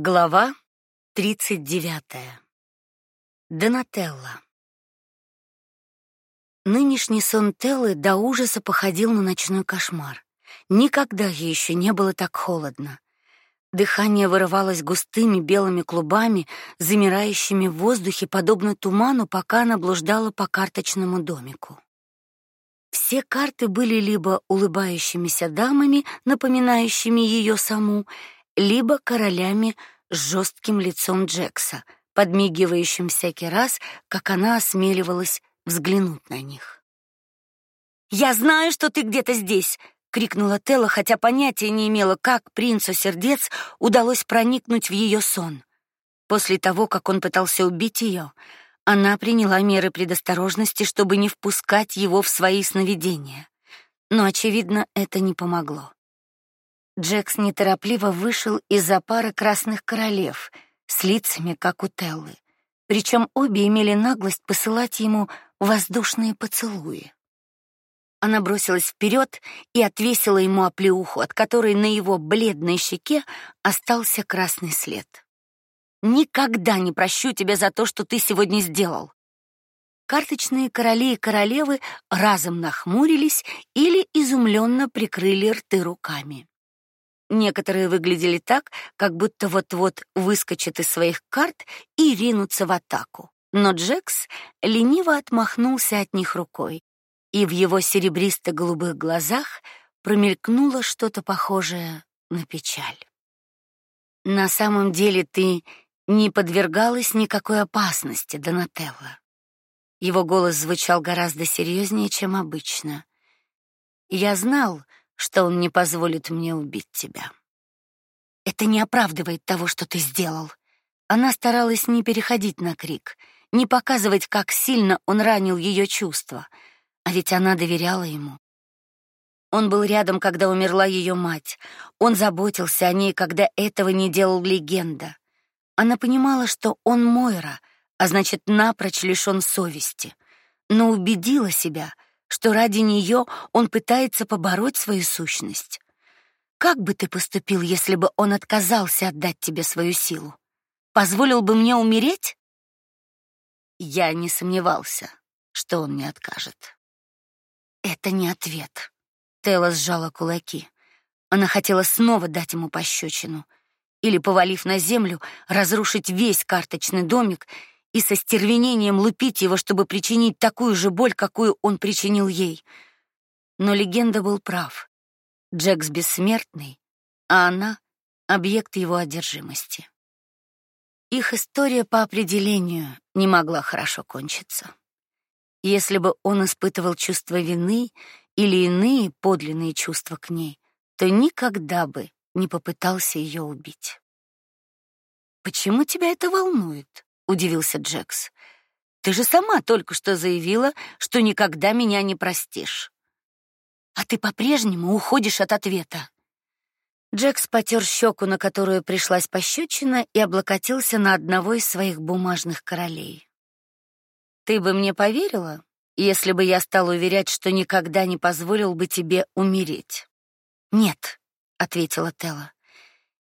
Глава 39. Донателла. Нынешний сон Теллы до ужаса походил на ночной кошмар. Никогда ей еще не было так холодно. Дыхание вырывалось густыми белыми клубами, замирающими в воздухе подобно туману, пока она блуждала по карточному домику. Все карты были либо улыбающимися дамами, напоминающими ее саму, либо королями с жестким лицом Джекса, подмигивающим всякий раз, как она осмеливалась взглянуть на них. "Я знаю, что ты где-то здесь", крикнула Телла, хотя понятия не имела, как принцу сердец удалось проникнуть в ее сон. После того, как он пытался убить ее, она приняла меры предосторожности, чтобы не впускать его в свои сновидения. Но очевидно, это не помогло. Джекс неторопливо вышел из-за пары красных королев с лицами как у Теллы. Причем обе имели наглость посылать ему воздушные поцелуи. Она бросилась вперед и отвесила ему оплеуху, от которой на его бледной щеке остался красный след. Никогда не прощу тебя за то, что ты сегодня сделал. Карточные короли и королевы разом нахмурились или изумленно прикрыли рты руками. Некоторые выглядели так, как будто вот-вот выскочат из своих карт и ринутся в атаку. Но Джекс лениво отмахнулся от них рукой, и в его серебристо-голубых глазах промелькнуло что-то похожее на печаль. На самом деле ты не подвергалась никакой опасности, Донателла. Его голос звучал гораздо серьезнее, чем обычно. Я знал, что он не позволит мне убить тебя. Это не оправдывает того, что ты сделал. Она старалась не переходить на крик, не показывать, как сильно он ранил ее чувства, а ведь она доверяла ему. Он был рядом, когда умерла ее мать. Он заботился о ней, когда этого не делал легенда. Она понимала, что он Мойра, а значит, напрочь лишён совести, но убедила себя, что ради нее он пытается побороть свою сущность. Как бы ты поступил, если бы он отказался отдать тебе свою силу? Позволил бы мне умереть? Я не сомневался, что он не откажет. Это не ответ. Тела сжала кулаки. Она хотела снова дать ему пощечину или, повалив на землю, разрушить весь карточный домик и со стервенением лупить его, чтобы причинить такую же боль, какую он причинил ей. Но легенда был прав. Джекс бессмертный, а она объект его одержимости. Их история по определению не могла хорошо кончиться. Если бы он испытывал чувство вины или иные подлинные чувства к ней, то никогда бы не попытался ее убить. Почему тебя это волнует? Удивился Джекс. Ты же сама только что заявила, что никогда меня не простишь. А ты по-прежнему уходишь от ответа. Джекс потер щеку, на которую пришлась пощечина, и облокотился на одного из своих бумажных королей. Ты бы мне поверила, если бы я стал уверять, что никогда не позволил бы тебе умереть? Нет, ответила Телла.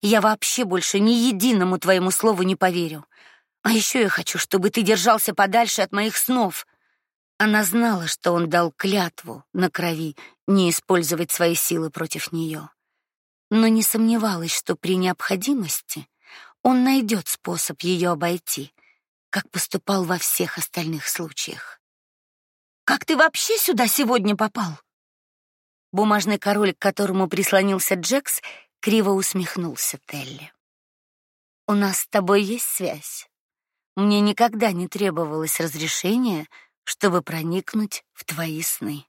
Я вообще больше ни единому твоему слову не поверю. А еще я хочу, чтобы ты держался подальше от моих снов. Она знала, что он дал клятву на крови не использовать свои силы против нее, но не сомневалась, что при необходимости он найдет способ ее обойти, как поступал во всех остальных случаях. Как ты вообще сюда сегодня попал? Бумажный король, к которому прислонился Джекс, криво усмехнулся Телли. У нас с тобой есть связь. Мне никогда не требовалось разрешения, чтобы проникнуть в твои сны.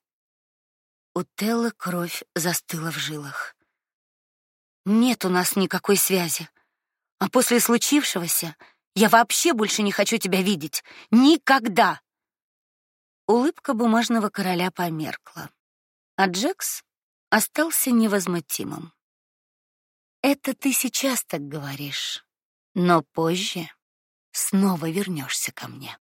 У Теллы кровь застыла в жилах. Нет у нас никакой связи. А после случившегося я вообще больше не хочу тебя видеть. Никогда. Улыбка бумажного короля померкла, а Джекс остался невозмутимым. Это ты сейчас так говоришь, но позже снова вернешься ко мне.